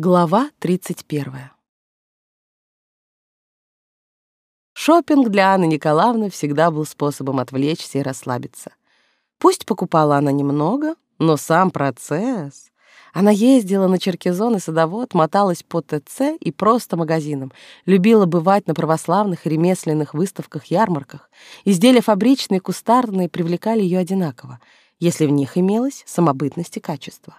Глава 31. Шопинг для Анны Николаевны всегда был способом отвлечься и расслабиться. Пусть покупала она немного, но сам процесс... Она ездила на Черкизон и Садовод, моталась по ТЦ и просто магазинам, любила бывать на православных и ремесленных выставках-ярмарках. Изделия фабричные и кустарные привлекали ее одинаково, если в них имелось самобытность и качество.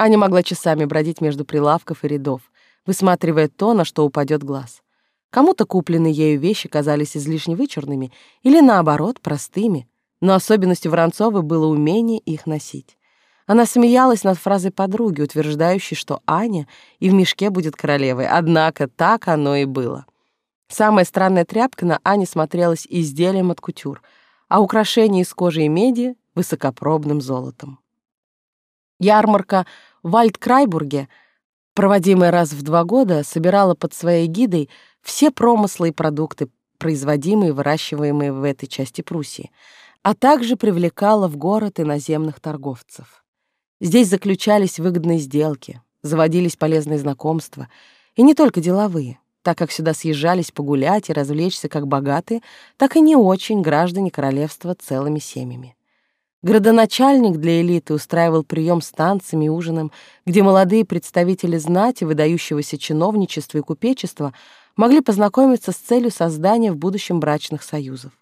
Аня могла часами бродить между прилавков и рядов, высматривая то, на что упадет глаз. Кому-то купленные ею вещи казались излишне вычурными или, наоборот, простыми, но особенностью Воронцовой было умение их носить. Она смеялась над фразой подруги, утверждающей, что Аня и в мешке будет королевой, однако так оно и было. Самая странная тряпка на Ане смотрелась изделием от кутюр, а украшение из кожи и меди — высокопробным золотом. Ярмарка в Альткрайбурге, проводимая раз в два года, собирала под своей гидой все промыслы и продукты, производимые и выращиваемые в этой части Пруссии, а также привлекала в город иноземных торговцев. Здесь заключались выгодные сделки, заводились полезные знакомства, и не только деловые, так как сюда съезжались погулять и развлечься как богатые, так и не очень граждане королевства целыми семьями. Градоначальник для элиты устраивал прием с танцами и ужином, где молодые представители знати, выдающегося чиновничества и купечества могли познакомиться с целью создания в будущем брачных союзов.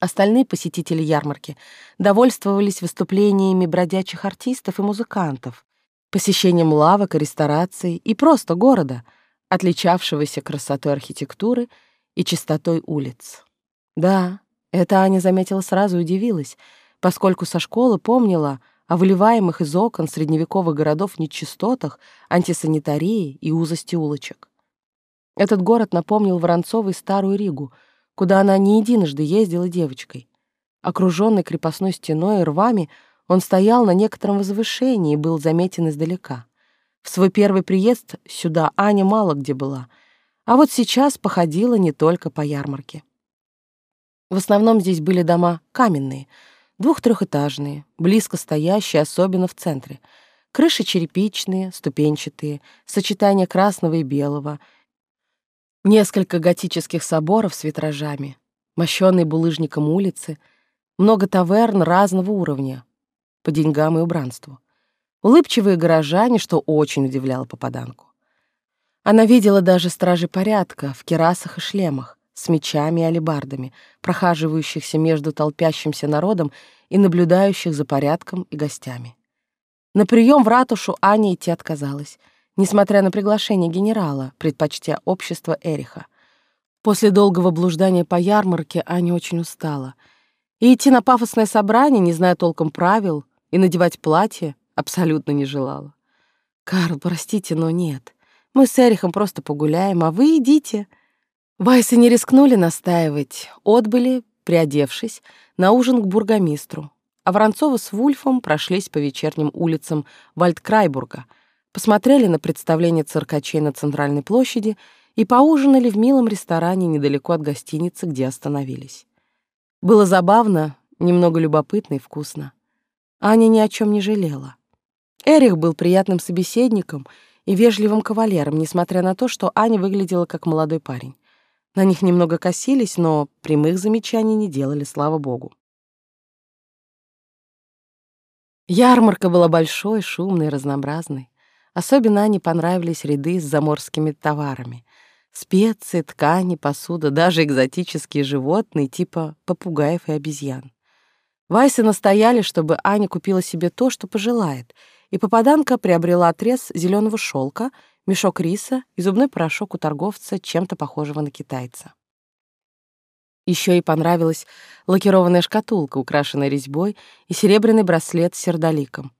Остальные посетители ярмарки довольствовались выступлениями бродячих артистов и музыкантов, посещением лавок и рестораций и просто города, отличавшегося красотой архитектуры и чистотой улиц. Да, это Аня заметила сразу и удивилась, поскольку со школы помнила о выливаемых из окон средневековых городов нечистотах, антисанитарии и узости улочек. Этот город напомнил Воронцовой старую Ригу, куда она не единожды ездила девочкой. Окруженный крепостной стеной и рвами, он стоял на некотором возвышении и был заметен издалека. В свой первый приезд сюда Аня мало где была, а вот сейчас походила не только по ярмарке. В основном здесь были дома каменные, двух-трехэтажные, близко стоящие, особенно в центре. Крыши черепичные, ступенчатые, сочетание красного и белого, несколько готических соборов с витражами, мощенные булыжником улицы, много таверн разного уровня, по деньгам и убранству. Улыбчивые горожане, что очень удивляло попаданку. Она видела даже стражи порядка в керасах и шлемах, с мечами и алебардами, прохаживающихся между толпящимся народом и наблюдающих за порядком и гостями. На прием в ратушу Аня идти отказалась, несмотря на приглашение генерала, предпочтя общество Эриха. После долгого блуждания по ярмарке Аня очень устала. И идти на пафосное собрание, не зная толком правил, и надевать платье абсолютно не желала. «Карл, простите, но нет. Мы с Эрихом просто погуляем, а вы идите», Вайсы не рискнули настаивать, отбыли, приодевшись, на ужин к бургомистру, а Воронцова с Вульфом прошлись по вечерним улицам Вальдкрайбурга, посмотрели на представление циркачей на центральной площади и поужинали в милом ресторане недалеко от гостиницы, где остановились. Было забавно, немного любопытно и вкусно. Аня ни о чем не жалела. Эрих был приятным собеседником и вежливым кавалером, несмотря на то, что Аня выглядела как молодой парень. На них немного косились, но прямых замечаний не делали, слава богу. Ярмарка была большой, шумной, разнообразной. Особенно Ане понравились ряды с заморскими товарами. Специи, ткани, посуда, даже экзотические животные типа попугаев и обезьян. Вайсы настояли, чтобы Аня купила себе то, что пожелает, и попаданка приобрела отрез зеленого шелка мешок риса и зубной порошок у торговца, чем-то похожего на китайца. Еще ей понравилась лакированная шкатулка, украшенная резьбой, и серебряный браслет с сердоликом.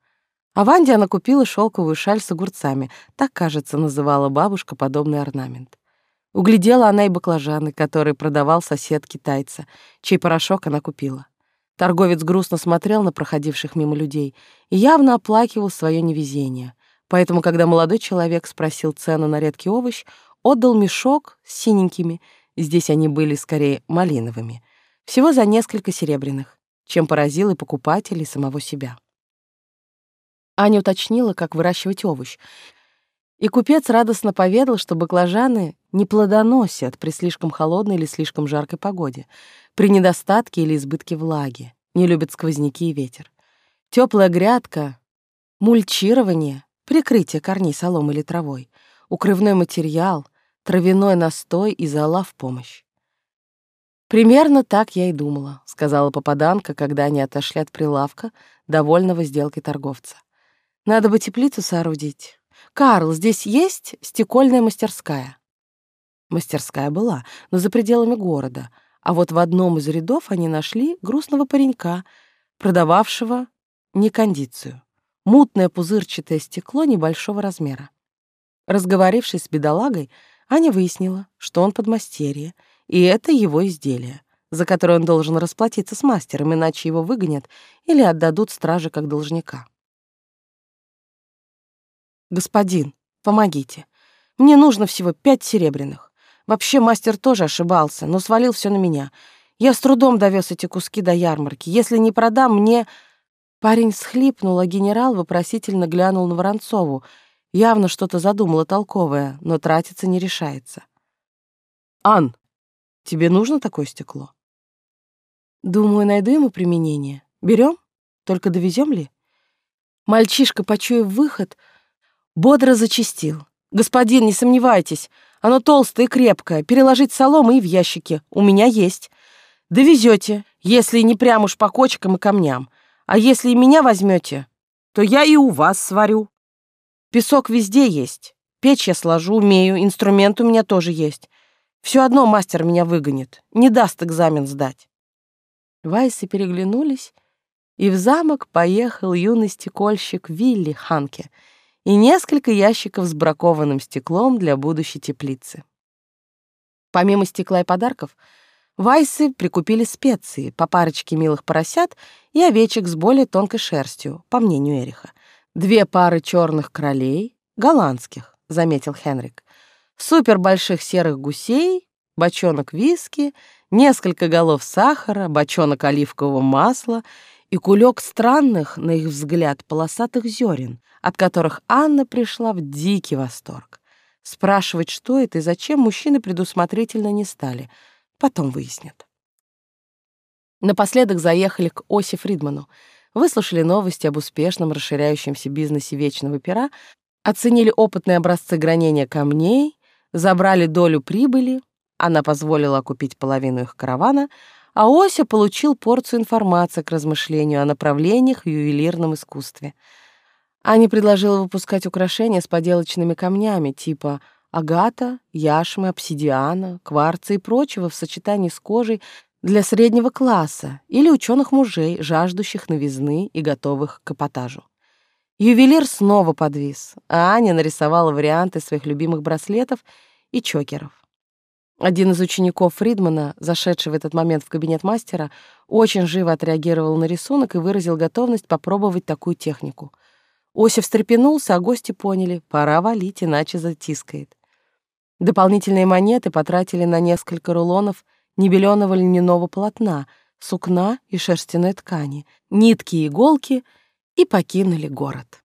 А Ванде она купила шелковую шаль с огурцами, так, кажется, называла бабушка подобный орнамент. Углядела она и баклажаны, которые продавал сосед китайца, чей порошок она купила. Торговец грустно смотрел на проходивших мимо людей и явно оплакивал свое невезение — Поэтому, когда молодой человек спросил цену на редкий овощ, отдал мешок с синенькими, здесь они были скорее малиновыми, всего за несколько серебряных, чем поразил и покупателей самого себя. Аня уточнила, как выращивать овощ, И купец радостно поведал, что баклажаны не плодоносят при слишком холодной или слишком жаркой погоде, при недостатке или избытке влаги, не любят сквозняки и ветер. Теплая грядка, мульчирование, прикрытие корней соломой или травой, укрывной материал, травяной настой и зола в помощь. «Примерно так я и думала», — сказала попаданка, когда они отошли от прилавка, довольного сделкой торговца. «Надо бы теплицу соорудить. Карл, здесь есть стекольная мастерская?» Мастерская была, но за пределами города, а вот в одном из рядов они нашли грустного паренька, продававшего некондицию. Мутное пузырчатое стекло небольшого размера. Разговорившись с бедолагой, Аня выяснила, что он подмастерье, и это его изделие, за которое он должен расплатиться с мастером, иначе его выгонят или отдадут страже как должника. «Господин, помогите. Мне нужно всего пять серебряных. Вообще мастер тоже ошибался, но свалил все на меня. Я с трудом довез эти куски до ярмарки. Если не продам, мне...» Парень схлипнул, а генерал вопросительно глянул на Воронцову. Явно что-то задумала толковое, но тратиться не решается. «Ан, тебе нужно такое стекло?» «Думаю, найду ему применение. Берем? Только довезем ли?» Мальчишка, почуяв выход, бодро зачистил. «Господин, не сомневайтесь, оно толстое и крепкое, переложить соломы и в ящике. У меня есть. Довезете, если не прям уж по кочкам и камням. А если и меня возьмете, то я и у вас сварю. Песок везде есть. Печь я сложу, умею, инструмент у меня тоже есть. Все одно мастер меня выгонит, не даст экзамен сдать. Вайсы переглянулись, и в замок поехал юный стекольщик Вилли Ханке и несколько ящиков с бракованным стеклом для будущей теплицы. Помимо стекла и подарков — Вайсы прикупили специи, по парочке милых поросят и овечек с более тонкой шерстью, по мнению Эриха. Две пары черных кролей, голландских, заметил Хенрик. Супер больших серых гусей, бочонок виски, несколько голов сахара, бочонок оливкового масла и кулек странных, на их взгляд, полосатых зерен, от которых Анна пришла в дикий восторг. Спрашивать, что это и зачем, мужчины предусмотрительно не стали — Потом выяснят. Напоследок заехали к Оси Фридману, выслушали новости об успешном расширяющемся бизнесе вечного пера, оценили опытные образцы гранения камней, забрали долю прибыли, она позволила купить половину их каравана, а Ося получил порцию информации к размышлению о направлениях в ювелирном искусстве. Аня предложила выпускать украшения с поделочными камнями, типа агата, яшмы, обсидиана, кварца и прочего в сочетании с кожей для среднего класса или ученых мужей, жаждущих новизны и готовых к эпатажу. Ювелир снова подвис, а Аня нарисовала варианты своих любимых браслетов и чокеров. Один из учеников Фридмана, зашедший в этот момент в кабинет мастера, очень живо отреагировал на рисунок и выразил готовность попробовать такую технику. Ося встрепенулся, а гости поняли — пора валить, иначе затискает. Дополнительные монеты потратили на несколько рулонов небеленого льняного полотна, сукна и шерстяной ткани, нитки и иголки и покинули город.